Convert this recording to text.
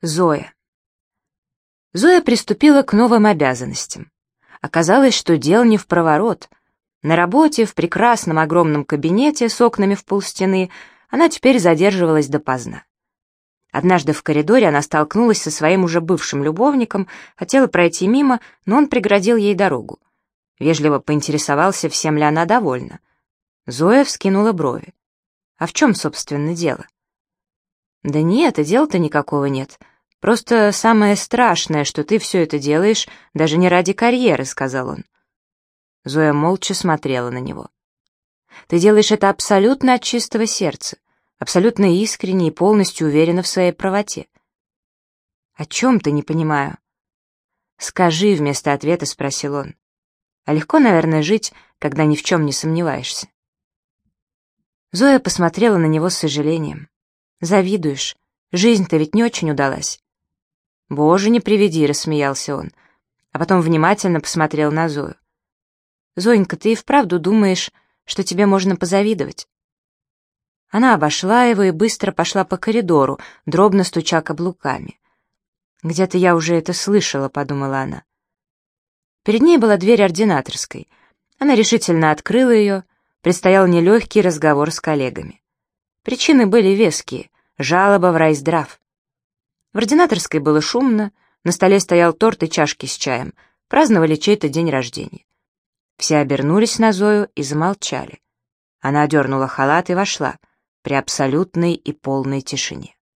Зоя. Зоя приступила к новым обязанностям. Оказалось, что дело не в проворот. На работе, в прекрасном огромном кабинете с окнами в полстены, она теперь задерживалась допоздна. Однажды в коридоре она столкнулась со своим уже бывшим любовником, хотела пройти мимо, но он преградил ей дорогу. Вежливо поинтересовался, всем ли она довольна. Зоя вскинула брови. А в чем, собственно, дело? «Да нет, и дела-то никакого нет. Просто самое страшное, что ты все это делаешь даже не ради карьеры», — сказал он. Зоя молча смотрела на него. «Ты делаешь это абсолютно от чистого сердца, абсолютно искренне и полностью уверена в своей правоте». «О чем ты, не понимаю?» «Скажи», — вместо ответа спросил он. «А легко, наверное, жить, когда ни в чем не сомневаешься». Зоя посмотрела на него с сожалением. Завидуешь. Жизнь-то ведь не очень удалась. Боже, не приведи, рассмеялся он. А потом внимательно посмотрел на Зою. Зоенька, ты и вправду думаешь, что тебе можно позавидовать? Она обошла его и быстро пошла по коридору, дробно стуча каблуками. «Где-то я уже это слышала», — подумала она. Перед ней была дверь ординаторской. Она решительно открыла ее, предстоял нелегкий разговор с коллегами. Причины были веские, жалоба в райздрав. В ординаторской было шумно, на столе стоял торт и чашки с чаем, праздновали чей-то день рождения. Все обернулись на Зою и замолчали. Она одернула халат и вошла при абсолютной и полной тишине.